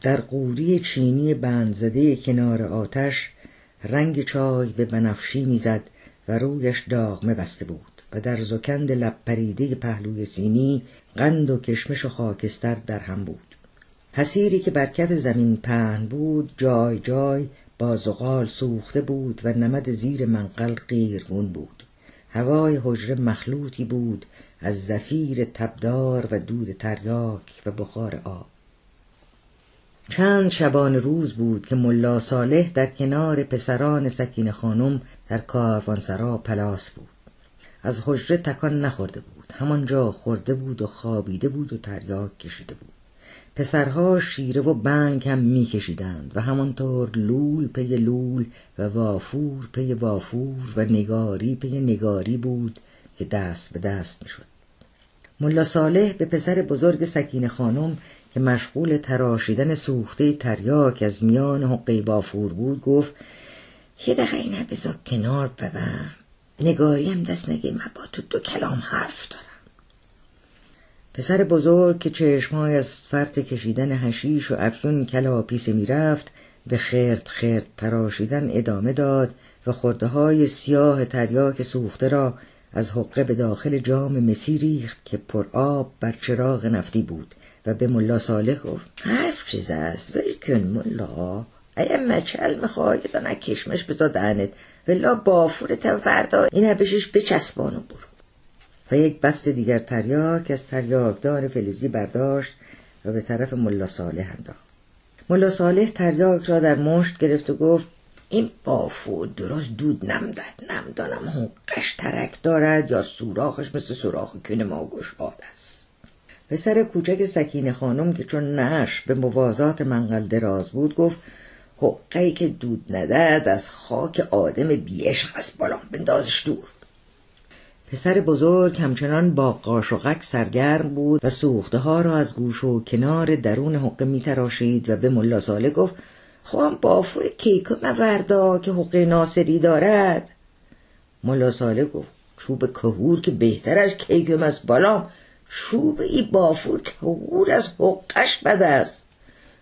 در قوری چینی بندزده کنار آتش رنگ چای به بنفشی می‌زد و رویش داغمه بسته بود و در زکند لب پریده پهلوی سینی قند و کشمش و خاکستر در هم بود. حسیری که بر کف زمین پهن بود جای جای با زغال سوخته بود و نمد زیر منقل قیرگون بود. هوای حجره مخلوطی بود از زفیر تبدار و دود تریاک و بخار آب. چند شبان روز بود که ملا صالح در کنار پسران سکینه خانم در کاروانسرا پلاس بود. از حجره تکان نخورده بود. همانجا خورده بود و خوابیده بود و تریاک کشیده بود. پسرها شیره و بنگ هم میکشیدند و همانطور لول پی لول و وافور پی وافور و نگاری پی نگاری بود که دست به دست می‌شد. ملا صالح به پسر بزرگ سکین خانم که مشغول تراشیدن سوخته تریاک از میان حقه بافور بود گفت یه دقیقه بذار کنار ببم نگاری هم دست نگیر من با تو دو کلام حرف دارم. پسر بزرگ که چشمهای از فرط کشیدن هشیش و افیون کلاپیسه می‌رفت به خرد خرد تراشیدن ادامه داد و خورده های سیاه تریاک سوخته را از حقه به داخل جام مسی ریخت که پر آب بر چراغ نفتی بود و به ملا صالح گفت حرف چیز است؟ کن ملا. اگه مچل می‌خوای دانه کشمش بزا دهنت. ولا بافورت فردا. این بشش بچسبان و برو. و یک بست دیگر تریاک از تریاکدار فلزی برداشت و به طرف ملا صالح انداخت. ملا صالح تریاک را در مشت گرفت و گفت این بافو درست دود نمدد نمدانم حقش ترک دارد یا سوراخش مثل سوراخ کن ما گشاد است. پسر کوچک سکین خانم که چون نش به موازات منقل دراز بود گفت حقی که دود ندد از خاک آدم بیعشق است بالا بندازش دور پسر بزرگ همچنان با قاشقک سرگرم بود و سوخته ها را از گوش و کنار درون حقه می تراشید و به ملا ساله گفت خواهم بافور کیکو موردا که حقه ناصری دارد. ملا ساله گفت چوب کهور که بهتر از کیکم از بالام چوب ای بافور کهور از حقش بد است.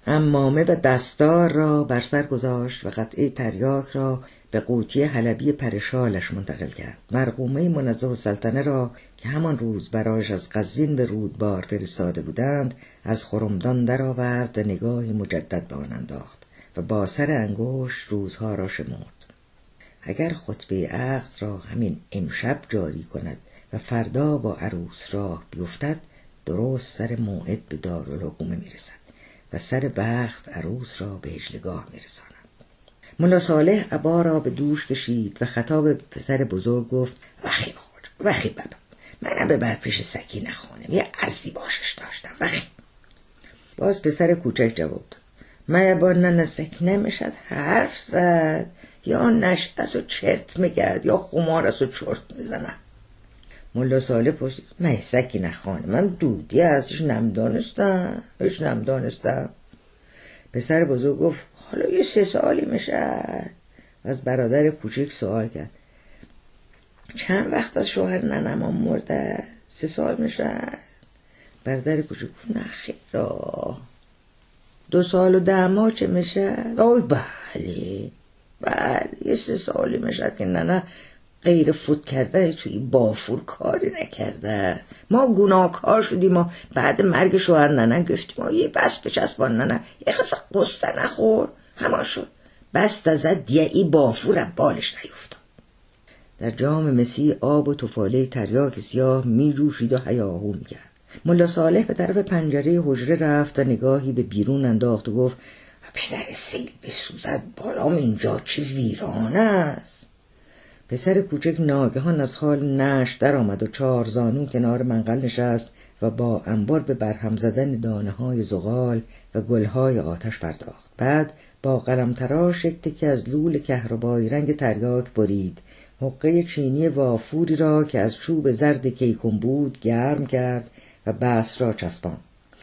امامه و دستار را بر سر گذاشت و قطعه تریاک را به قوطی حلبی پرشالش منتقل کرد. مرقومه منزه سلطنه را که همان روز برایش از قزین به رودبار فرستاده بودند از خرمدان درآورد و نگاهی مجدد به آن انداخت. و با سر انگشت روزها را شمرد. اگر خطبه عقد را همین امشب جاری کند و فردا با عروس راه بیفتد درست سر موعد به دارالحکومه می‌رسد و سر بخت عروس را به هجلگاه میرساند. ملا صالح عبا را به دوش کشید و خطاب پسر بزرگ گفت وخی خود وخی بابا منم ببر پیش سکینه خانم یه عرضی باشش داشتم وخی باز پسر کوچک جواب داد. من با ننه سکنه می‌شد حرف زد. یا نشعس و چرت میگرد یا خمار است و چرت می‌زنم ملا صالح پرسید من سکینه خانم من دودی ازش نمدانستم هیچ نمدانستم پسر بزرگ گفت حالا یه سه سالی میشه. از برادر کوچیک سوال کرد. چند وقت از شوهر ننم مرده؟ سه سال میشه. برادر کوچیک گفت نه دو سال و ده ماه چه میشه آی بله بله یه سه سالی میشه که ننه غیر فوت کرده توی بافور کاری نکرده. ما گناهکار شدیم ما بعد مرگ شوهر ننه گفتیم ما یه بس بچسبان ننه یه قصه قصه نخور. همان شد. بست از دیعی بافور بالش نیفتم در جام مسی آب و توفاله تریاک سیاه می جوشید و هیاهو می کرد ملا صالح به طرف پنجره حجره رفت و نگاهی به بیرون انداخت و گفت پدر سیل بسوزد بالام اینجا چه ویران است. پسر کوچک ناگهان از حال نش در آمد و چهار زانو کنار منقل نشست و با انبار به برهم زدن دانه های زغال و گلهای آتش پرداخت. بعد با قلم تراش یک از لول کهربایی رنگ تریاک برید. حقه چینی وافوری را که از چوب زرد کیکون بود گرم کرد و بس را چسبان.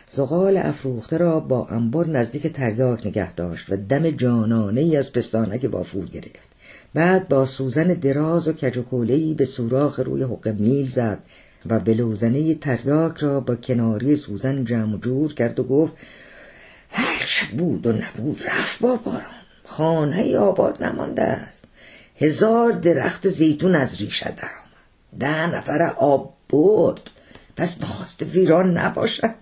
زغال افروخته را با انبار نزدیک تریاک نگه داشت و دم جانانه ای از پستانک وافور گرفت. بعد با سوزن دراز و کجوکولهی به سوراخ روی حق میل زد و بلوزنه تریاک را با کناری سوزن جمع جور کرد و گفت هرچه بود و نبود رفت با باران خانه آباد نمانده است. هزار درخت زیتون از ریشه در آمد ده نفر آب برد. پس می‌خواست ویران نباشد.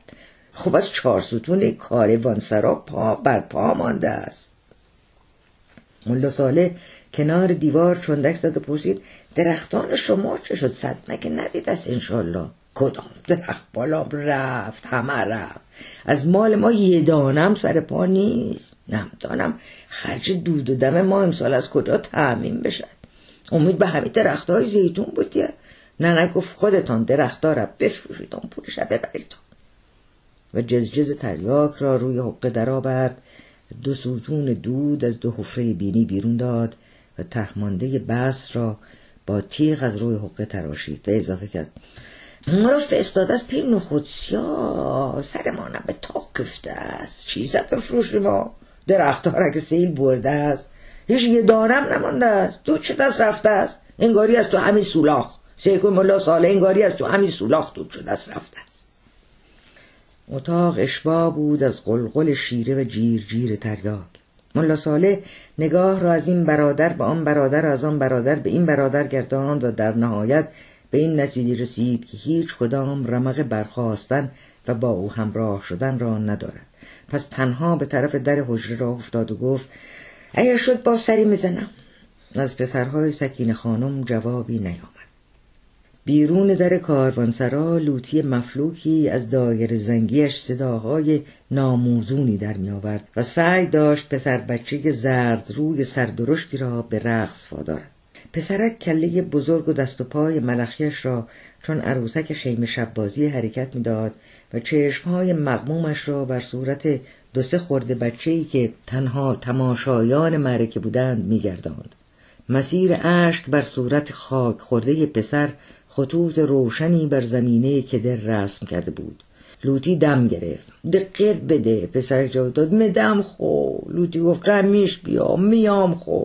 خب از چهار ستون کاروانسرا پا بر پا مانده است. ملا ساله کنار دیوار چندک زد و پرسید درختان شما چه شد؟ صد مگه ندید است انشالله کدام درخت بالا رفت؟ همه رفت. از مال ما یه دانم سر پا نیست. نمی‌دانم خرج دود و دم ما امسال از کجا تعمین بشد امید به همین درخت های زیتون بودیه نه نه گفت خودتان درختها را بفروشید اون پولش را ببرید. و جزجز تریاک را روی حقه درآورد. دو ستون دود از دو حفره بینی بیرون داد و تهمانده بس را با تیغ از روی حقه تراشید. و اضافه کرد ما رو فرستاده از پی نخودسیا سر ما به تاق کفته است. چیزا بفروش ما. درخت ها را که سیل برده است. هیچ یه دارم نمانده است. تو چه دست رفته است؟ انگاری از تو همین سولاخ سیکون ملا ساله انگاری از تو همین سولاخ دود شده دست رفته است. اتاق اشبا بود از قلقل شیره و جیر جیر تریاک. ملا ساله نگاه را از این برادر به آن برادر از آن برادر به این برادر گرداند و در نهایت به این نتیجه رسید که هیچ کدام رمق برخواستن و با او همراه شدن را ندارد. پس تنها به طرف در حجره راه افتاد و گفت اگر شد با سری می‌زنم. از پسرهای سکین خانم جوابی نیامد. بیرون در کاروانسرا لوتی مفلوکی از دایر زنگیش صداهای ناموزونی در می آورد و سعی داشت پسر بچه زرد روی سردرشتی را به رقص وادارد. پسرک کله بزرگ و دست و پای ملخیش را چون عروسک خیمه شبازی حرکت می‌داد و چشمهای مغمومش را بر صورت دو سه خورده بچه‌ای که تنها تماشایان معرکه بودند میگرداند. مسیر اشک بر صورت خاک خورده پسر خطوط روشنی بر زمینه کدر رسم کرده بود. لوتی دم گرفت. دقیق بده پسر جواب داد مدم خو. لوتی گفت قمیش بیا میام خو.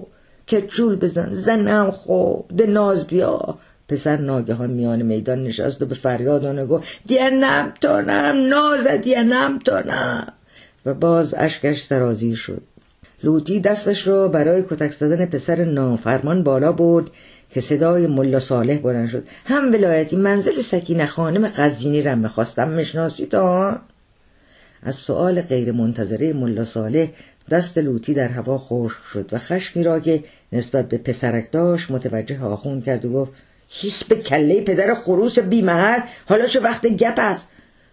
کچول بزن زنم خو. ناز بیا. پسر ناگهان میان میدان نشست و به فریادانه گفت دیگر نمتانم ناز دیگر نمتانم و باز اشکش سرازیر شد. لوتی دستش را برای کتک زدن پسر نافرمان بالا برد که صدای ملا صالح بلند شد. هم ولایتی منزل سکینه خانم قزینی را می‌خواستم مشناسی تا؟ از سؤال غیر منتظره ملا صالح دست لوتی در هوا خشک شد و خشمی را که نسبت به پسرک داشت متوجه آخون کرد و گفت هیچ به کله پدر خروس بیمهر حالا چه وقت گپ است؟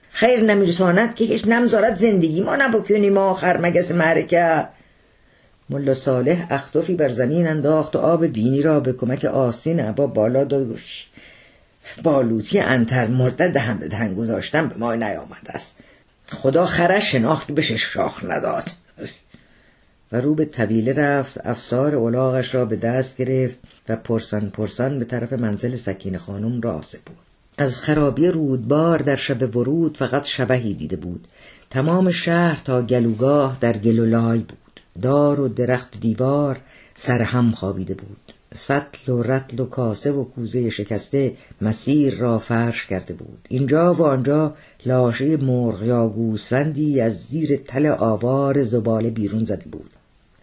خیر نمیرساند که هیچ نمزارت زندگی ما نبکنیم ما خرمگس معرکه ملا صالح اختفی بر زمین انداخت و آب بینی را به کمک آسین عبا بالا داد گوش بالوتی انتر مرده دهن به دهن گذاشتن به ما نیامده است. خدا خرش شناخت بشه شاخ نداد. و رو به طویله رفت افسار اولاغش را به دست گرفت و پرسان پرسان به طرف منزل سکین خانم را بود از خرابی رودبار در شب ورود فقط شبهی دیده بود. تمام شهر تا گلوگاه در گلولای بود. دار و درخت دیوار سر هم خوابیده بود. سطل و رتل و کاسه و کوزه شکسته مسیر را فرش کرده بود. اینجا و آنجا لاشه مرغ یا گوسفندی از زیر تل آوار زباله بیرون زده بود.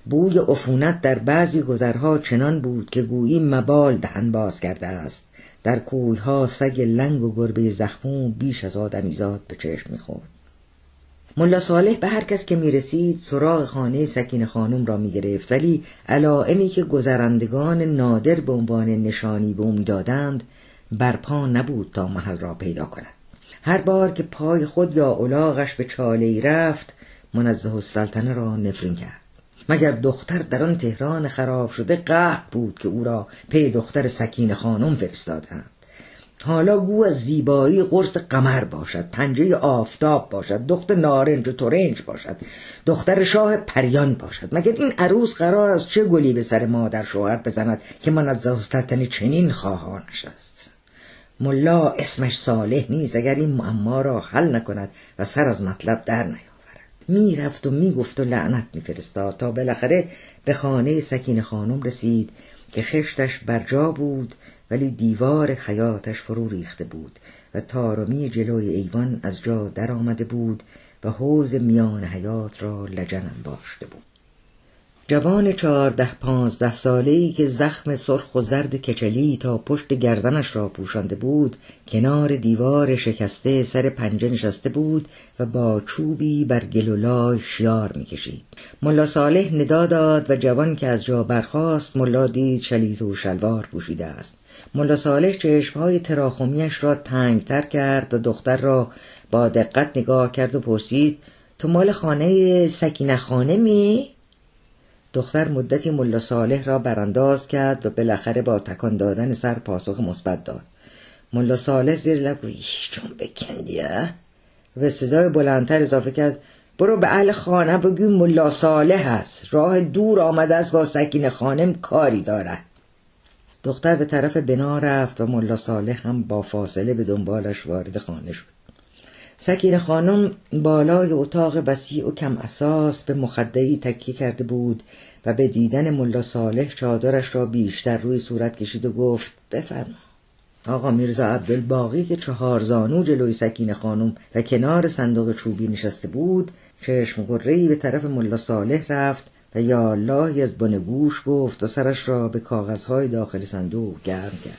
بوی عفونت در بعضی گذرها چنان بود که گویی مبال دهن باز کرده است. در کویها سگ لنگ و گربه زخمو بیش از آدمیزاد به چشم می‌خورد. ملا صالح به هر کس که می‌رسید سراغ خانه سکین خانم را می‌گرفت. ولی علائمی که گذرندگان نادر به عنوان نشانی به او می‌دادند برپا نبود تا محل را پیدا کند. هر بار که پای خود یا الاغش به چاله رفت منزه السلطنه را نفرین کرد. مگر دختر در آن تهران خراب شده قهد بود که او را پی دختر سکین خانم فرستادند حالا گو از زیبایی قرص قمر باشد پنجه آفتاب باشد دخت نارنج و تورنج باشد دختر شاه پریان باشد. مگر این عروس قرار از چه گلی به سر مادر شوهر بزند که من از زهستتن چنین خواهانش است ملا اسمش صالح نیست اگر این معما را حل نکند و سر از مطلب در نیاورد. می‌رفت و می‌گفت و لعنت میفرستاد تا بالاخره به خانه سکین خانم رسید که خشتش بر جا بود ولی دیوار خیاتش فرو ریخته بود و تارمی جلوی ایوان از جا در آمده بود و حوز میان حیات را لجنم باشته بود. جوان چهارده پانزده ساله ای که زخم سرخ و زرد کچلی تا پشت گردنش را پوشانده بود کنار دیوار شکسته سر پنجه نشسته بود و با چوبی بر گلولای شیار می‌کشید. ملا صالح ندا داد و جوان که از جا برخاست ملا دید شلیز و شلوار پوشیده است. ملا صالح چشمهای تراخمیش را تنگتر کرد و دختر را با دقت نگاه کرد و پرسید تو مال خانه سکینه خانه می؟ دختر مدتی ملا صالح را برانداز کرد و بالاخره با تکان دادن سر پاسخ مثبت داد. ملا صالح زیر لب چون بکندیه و صدای بلندتر اضافه کرد برو به اهل خانه بگو ملا صالح هست. راه دور آمده است با سکین خانم کاری دارد. دختر به طرف بنا رفت و ملا صالح هم با فاصله به دنبالش وارد خانه شد. سکین خانم بالای اتاق وسیع و کم اساس به مخدهی تکیه کرده بود و به دیدن ملا صالح چادرش را بیشتر روی صورت کشید و گفت بفرما. آقا میرزا عبدالباقی که چهار زانو جلوی سکین خانم و کنار صندوق چوبی نشسته بود چشم قرهی به طرف ملا صالح رفت و یا اللهی از بن گوش گفت و سرش را به کاغذهای داخل صندوق گرم کرد.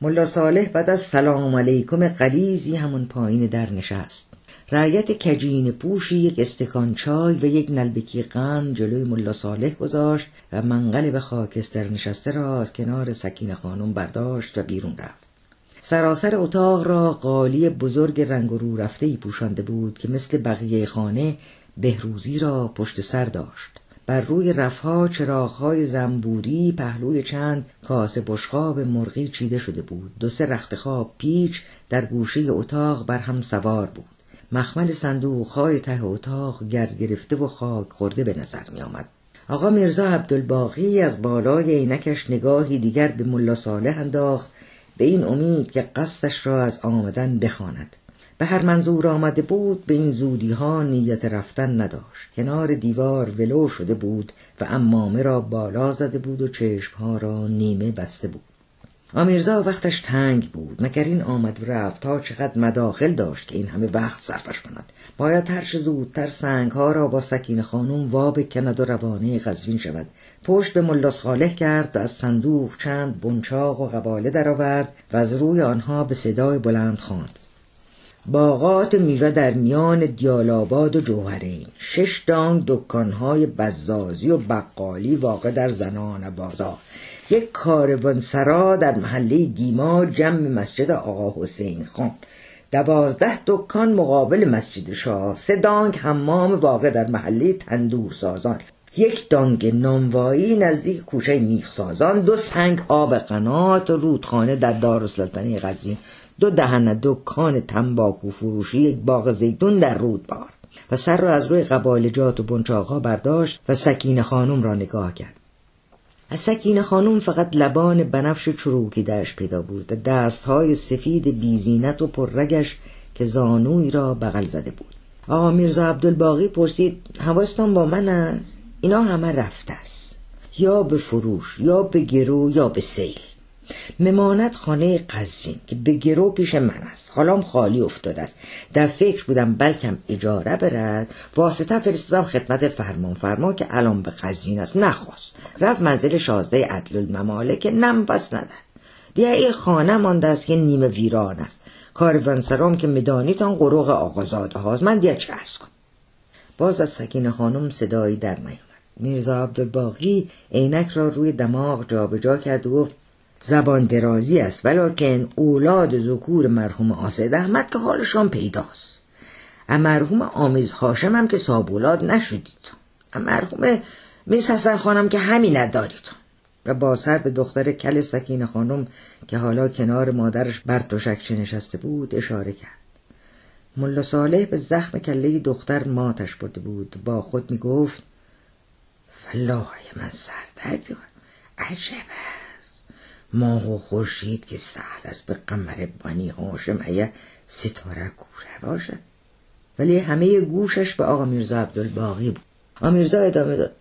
ملا صالح بعد از سلام علیکم قلیزی همون پایین در نشست. رعیت کجین پوشی یک استکان چای و یک نلبکی قند جلوی ملا صالح گذاشت و منقل به خاکستر نشسته را از کنار سکین خانم برداشت و بیرون رفت. سراسر اتاق را قالی بزرگ رنگ رو رفته پوشانده بود که مثل بقیه خانه بهروزی را پشت سر داشت. بر روی رفها چراغهای زنبوری پهلوی چند کاسه بشخاب مرغی چیده شده بود دو سه رخت خواب پیچ در گوشه اتاق بر هم سوار بود مخمل صندوقهای ته اتاق گرد گرفته و خاک خورده به نظر می آمد. آقا میرزا عبدالباقی از بالای عینکش نگاهی دیگر به ملا صالح انداخت به این امید که قصدش را از آمدن بخواند. به هر منظور آمده بود به این زودی ها نیت رفتن نداشت. کنار دیوار ولو شده بود و امامه را بالا زده بود و چشمها را نیمه بسته بود. آمیرزا وقتش تنگ بود. مگر این آمد و رفت؟ تا چقدر مداخل داشت که این همه وقت صرفش کند. باید هرچه زودتر سنگ ها را با سکین خانم وا بکند و روانه قزوین شود. پشت به ملا صالح کرد و از صندوق چند بنچاق و قباله درآورد و از روی آنها به صدای بلند خواند. باغات میوه در میان دیالاباد و جوهرین. شش دانگ دکانهای بزازی و بقالی واقع در زنان بازار. یک سرا در محله دیما جمع مسجد آقا حسین خان. دوازده دکان مقابل مسجد شاه. سه دانگ حمام واقع در محله تندور سازان. یک دانگ نانوایی نزدیک کوچه میخ سازان. دو سنگ آب قنات رودخانه در دارالسلطنه قزوین دو دهن دکان تنباکو فروشی یک باغ زیتون در رودبار و سر را از روی قباله‌جات و بنچاقها برداشت و سکینه خانم را نگاه کرد. از سکینه خانم فقط لبان بنفش چروکیده‌اش پیدا بود و دستهای سفید بی‌زینت و پررگش که زانوی را بغل زده بود. آقا میرزا عبدالباقی پرسید حواستان با من است؟ اینا همه رفته است. یا به فروش یا به گرو یا به سیل. ممانت خانه قزوین که به گرو پیش من است. حالام خالی افتاده است. در فکر بودم بلکم اجاره برد. واسطه فرستادم خدمت فرمان. فرما که الان به قزوین است. نخواست. رفت منزل شازده عدل الممالک نم پس ندن دیگه ای خانه مانده است که نیمه ویران است. کاروانسرام که می‌دانید آن قروق آقازاده هاست. من دیگه چه ارز کن باز از سکین خانم صدایی در نیامد. میرزا عبدالباقی عینک را روی دماغ جابجا کرد و گفت زبان درازی است ولیکن اولاد ذکور مرحوم آسد احمد که حالشان پیداست. مرحوم آمیز هاشم هم که سابولاد نشدید. مرحوم میس حسن خانم که همین ندارید. و با سر به دختر کل سکین خانم که حالا کنار مادرش بر چه نشسته بود اشاره کرد. ملا صالح به زخم کله دختر ماتش برده بود. با خود می گفت فلاحی من سر در بیار عجبه. ماه و خورشید که سهل است به قمر بانی هاشم اگه ستاره گوشه باشه. ولی همه گوشش به آقا میرزا عبدالباقی بود. آقا میرزا ادامه داد.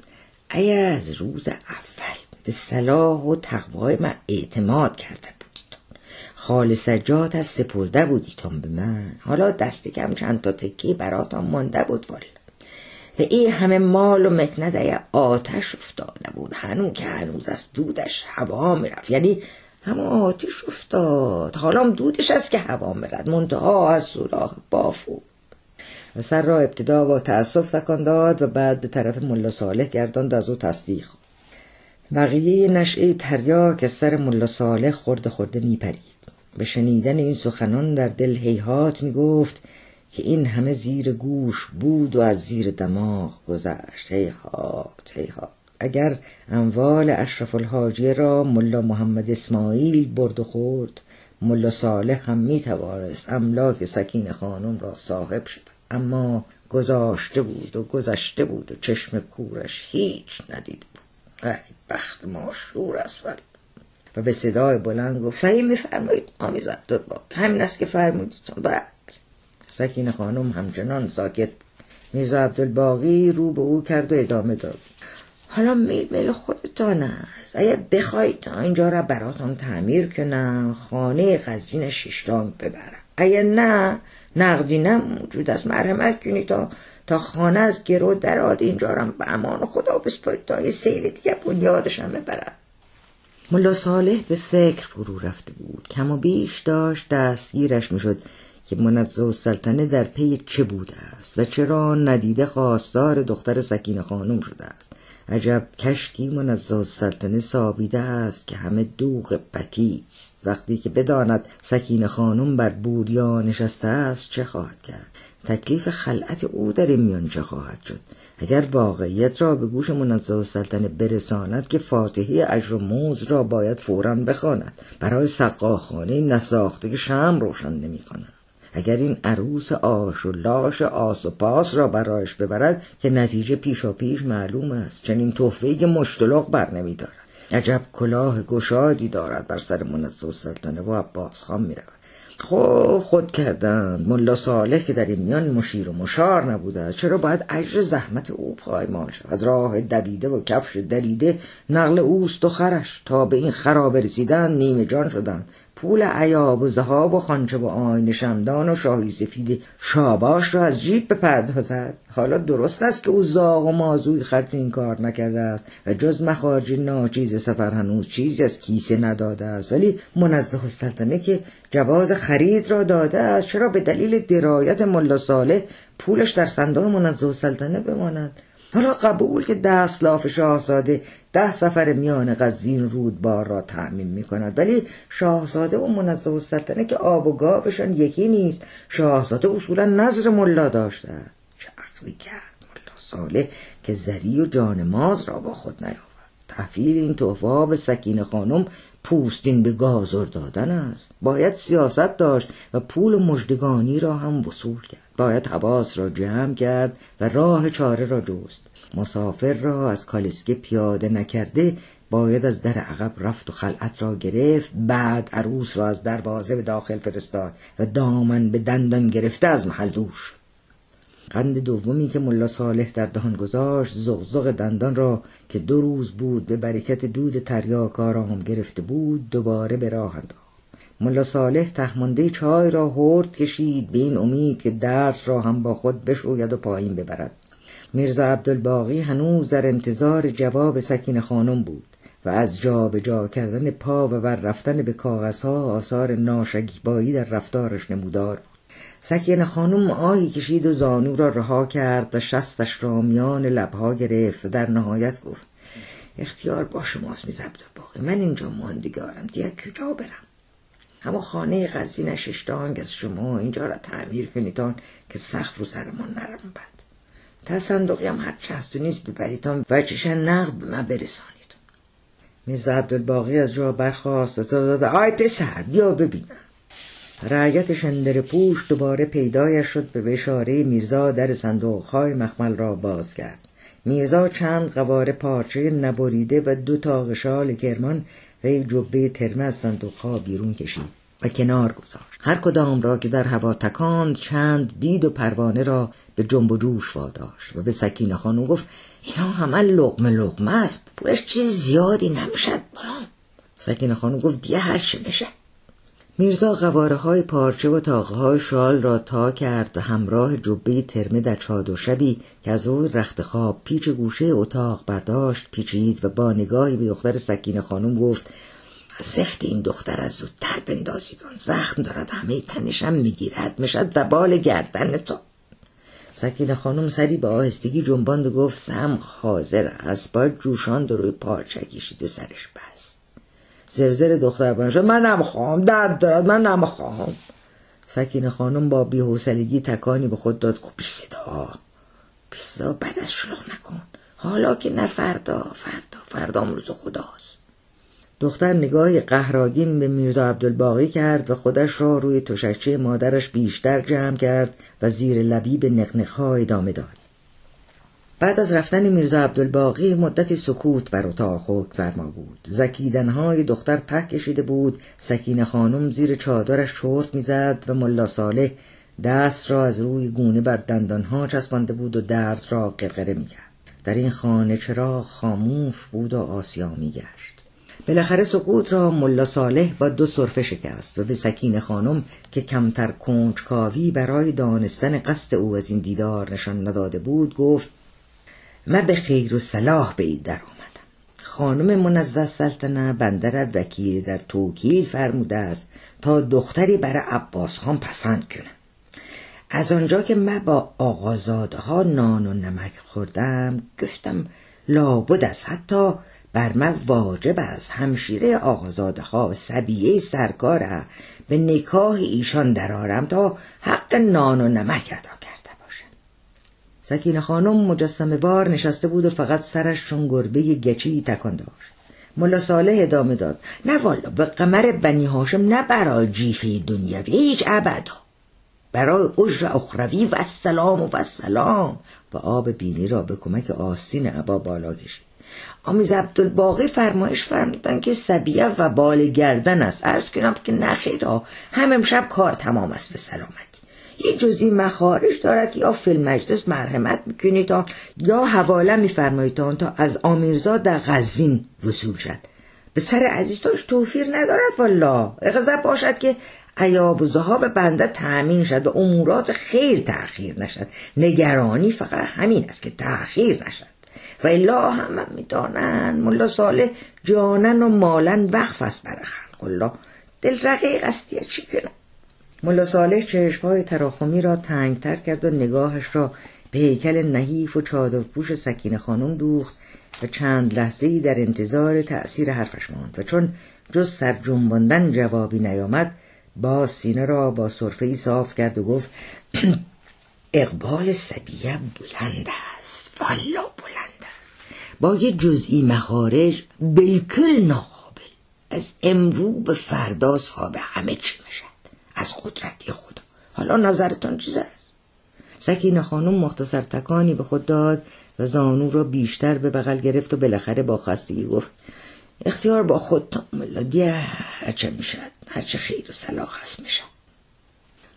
اگه از روز اول به صلاح و تقوای من اعتماد کرده بودید. خال سجاد از سپرده بودیتان به من. حالا دست کم چند تا تکی براتان مانده بود والا به این همه مال و مکنده آتش افتاده بود. هنون که هنوز از دودش هوا می‌رفت. یعنی همه آتش افتاد. حالا دودش است که هوا میرد منتها از سوراخ بافو. و سر را ابتدا با تأسف تکان داد و بعد به طرف ملا صالح گرداند از او تصدیق بقیه نشعه تریاک از سر ملا صالح خورده خورده میپرید. به شنیدن این سخنان در دل هیهات می‌گفت که این همه زیر گوش بود و از زیر دماغ گذشت. هیهات هیهات اگر اموال اشرف الحاجی را ملا محمد اسماعیل برد و خورد ملا صالح هم می توانست املاک سکین خانم را صاحب شد اما گذاشته بود و گذشته بود و چشم کورش هیچ ندید بود. ای بخت ما شور است و به صدای بلند گفت صحیح میفرمایید آمیز عبدالباقی. همین است که فرمودیتون بله. سکین خانم همچنان ساکت. بود میرزا عبدالباقی رو به او کرد و ادامه داد. حالا میل میل خودتان است. اگه بخواید تا اینجا را براتان تعمیر کنم خانه قزوین شیشتانگ ببرم. اگه نه نقدی نه موجود است. مرحمت کنید تا تا خانه از گرو دراد اینجا را به امان خدا بسپارید تا یه سیل دیگه بنیادش هم ببرم. ملا صالح به فکر فرو رفته بود. کم و بیش داشت دستگیرش می‌شد. که منزه سلطنه در پی چه بوده است و چرا ندیده خواستار دختر سکین خانم شده است؟ عجب کشکی منزه سلطنه سابیده است که همه دوغ بتی است. وقتی که بداند سکین خانم بر بوریا نشسته است چه خواهد کرد؟ تکلیف خلعت او در این میان چه خواهد شد؟ اگر واقعیت را به گوش منزه سلطنه برساند که فاتحه اجر و موز را باید فورا بخواند. برای سقاخانه نساخته که شم روشن نمی کند اگر این عروس آش و لاش آس و پاس را برایش ببرد که نتیجه پیشا پیش معلوم است. چنین تحفه که مشتلق بر نمی دارد. عجب کلاه گشادی دارد بر سر منزه سلطنه و عباس خان می رود. خب خود کردند ملا صالح که در این میان مشیر و مشار نبوده چرا باید اجر زحمت او پایمان شود؟ راه دویده و کفش دریده نقل اوست و خرش. تا به این خراب رسیدن نیمه جان شدند. پول عیاب و زهاب و خانچه و آین شمدان و شاهی سفید شاباش را از جیب بپردازد. حالا درست است که او زاغ و مازوی خرج این کار نکرده است و جز مخارج ناچیز سفر هنوز چیزی از کیسه نداده است. ولی منزه السلطنه که جواز خرید را داده است چرا به دلیل درایت ملا صالح پولش در صندوق منزه السلطنه بماند؟ حالا قبول که ده اسلاف شاهزاده ده سفر میان قزین رودبار را تعمین می کند ولی شاهزاده و منزه السلطنه که آب و گابشان یکی نیست. شاهزاده اصولا نظر ملا داشته. چه عقلی کرد ملا صالح که زری و جان ماز را با خود نیاورد. تحویل این تحفه به سکین خانم پوستین به گازر دادن است. باید سیاست داشت و پول مجدگانی را هم وصول کرد. باید حواس را جمع کرد و راه چاره را جست. مسافر را از کالسکه پیاده نکرده باید از در عقب رفت و خلعت را گرفت. بعد عروس را از دروازه به داخل فرستاد و دامن به دندان گرفته از محل دوش. قند دومی که ملا صالح در دهان گذاشت زغزغ دندان را که دو روز بود به برکت دود تریاک آرام گرفته بود دوباره به راه انداخت. ملا صالح تهمانده چای را هرد کشید به این امید که درد را هم با خود بشوید و پایین ببرد. میرزا عبدالباقی هنوز در انتظار جواب سکین خانم بود و از جا به جا کردن پا و بر رفتن به کاغذها آثار ناشگیبایی در رفتارش نمودار سکین خانم آهی کشید و زانو را رها کرد و شستش را میان لبها گرفت و در نهایت گفت اختیار با شماست میز عبدالباقی من اینجا ماندگارم. دیگه کجا برم؟ اما خانه قزوین ششتانگ از شما اینجا را تعمیر کنیدان که سخت رو سرمان نرم بند تا صندوقی هم هر هست و نیست ببریتان و چشن نقد به من برسانید. میرزا عبدالباقی از جا برخواست و داد آی پسر بیا ببینم. رعیت شندر پوش دوباره پیدایش شد به بشاره میرزا در صندوقهای مخمل را باز کرد. میرزا چند قواره پارچه نبریده و دو تا کرمان و یک جبه ترمه از صندوقها بیرون کشید و کنار گذاشت. هر کدام را که در هوا تکاند چند دید و پروانه را به جنب و جوش واداشت و به سکینه خانو گفت اینا همه لغمه لغمه است پولش چیز زیادی نمی‌شد برام. سکینه خانو گفت هر چه میشه میرزا قواره های پارچه و تاقه شال را تا کرد همراه جبه ترمه در چادر شبی که از روی رخت خواب پیچ گوشه اتاق برداشت پیچید و با نگاهی به دختر سکین خانم گفت سفت این دختر از زودتر بندازید آن زخم دارد همه تنشم می‌گیرد می‌شد و بال گردن تو. سکین خانم سری به آهستگی جنباند و گفت سم حاضر است باید جوشاند روی پارچه کشید و سرش بست. زرزر دختر بانش من نمی‌خوام. درد دارد. من نمی‌خوام. سکین خانم با بیحوصلگی تکانی به خود داد. که صدا صدا بعد از شلوغ نکن. حالا که نه فردا. فردا. فردا روز خداست. دختر نگاهی قهراگین به میرزا عبدالباقی کرد و خودش را روی تشکچه مادرش بیشتر جمع کرد و زیر لبی به نقنقها ادامه داد. بعد از رفتن میرزا عبدالباقی مدتی سکوت بر اتاق حکم فرما بود. زکیدنهای دختر ته کشیده بود. سکین خانم زیر چادرش چرت می‌زد و ملا صالح دست را از روی گونه بر دندانها چسبانده بود و درد را قرقره می‌کرد. در این خانه چرا خاموش بود و آسیا میگشت. بالاخره سکوت را ملا صالح با دو صرفه شکست و به سکین خانم که کمتر کنجکاوی برای دانستن قصد او از این دیدار نشان نداده بود گفت من به خیر و صلاح به این در آمدم. خانم منزه سلطنه بنده را وکیل در توکیل فرموده است تا دختری برای عباس خان پسند کنم. از آنجا که من با آقازاده ها نان و نمک خوردم گفتم لابد است حتی بر من واجب است همشیره آقازاده ها سبیه سرکاره به نکاه ایشان درارم تا حق نان و نمک ادا باشم سکین خانم مجسمه بار نشسته بود و فقط سرش چون گربه گچی تکان داشت. ملا صالح ادامه داد. نه والا به قمر بنی هاشم نه برای جیفه دنیوی هیچ ابدا. برای اجر اخروی و السلام و السلام. و آب بینی را به کمک آستین عبا بالا کشید. آمیز عبدالباقی فرمایش فرمودن که سبیه و بال گردن است. ارز کنم که نخیرا هم امشب کار تمام است به سلامتی. یه جزی مخارج دارد که یا فیلم مجلس مرحمت می‌کنید تا یا حواله میفرمایید تا از آمیرزاد در غزوین وصول شد. به سر عزیزتاش توفیر ندارد والا اغذب باشد که عیاب و زهاب بنده تأمین شد و امورات خیر تأخیر نشد. نگرانی فقط همین است که تأخیر نشد. و الا هم می‌دانن ملا صالح جانن و مالن وقف است برای خلق. الله دل رقیق استی چی کنم؟ ملا صالح چشمهای تراخمی را تنگتر کرد و نگاهش را به هیکل نحیف و چادرپوش سکین خانم دوخت و چند لحظه در انتظار تأثیر حرفش ماند و چون جز سر جنباندن جوابی نیامد با سینه را با صرفه صاف کرد و گفت اقبال سبیه بلند است والا بلند است. با یه جزئی مخارج بلکل ناقابل. از امرو به فردا صاحب همه چی می‌شد از قدرتی خدا. حالا نظرتان چیز است؟ سکین خانم مختصر تکانی به خود داد و زانو را بیشتر به بغل گرفت و بالاخره با خستگی گفت اختیار با خود تا دیه هرچه می‌شد هرچه خیر و صلاح هست می‌شد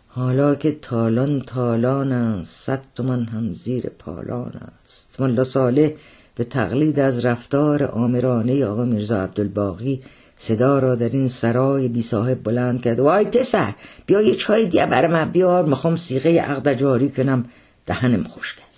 حالا که تالان تالان است صد تومن هم زیر پالان است. ملا صالح به تقلید از رفتار آمرانه آقا میرزا عبدالباقی صدا را در این سرای بی صاحب بلند کرد. وای پسر بیا یه چای دیگه برای من بیار می‌خوام سیغه عقد جاری کنم. دهنم خوش کرد.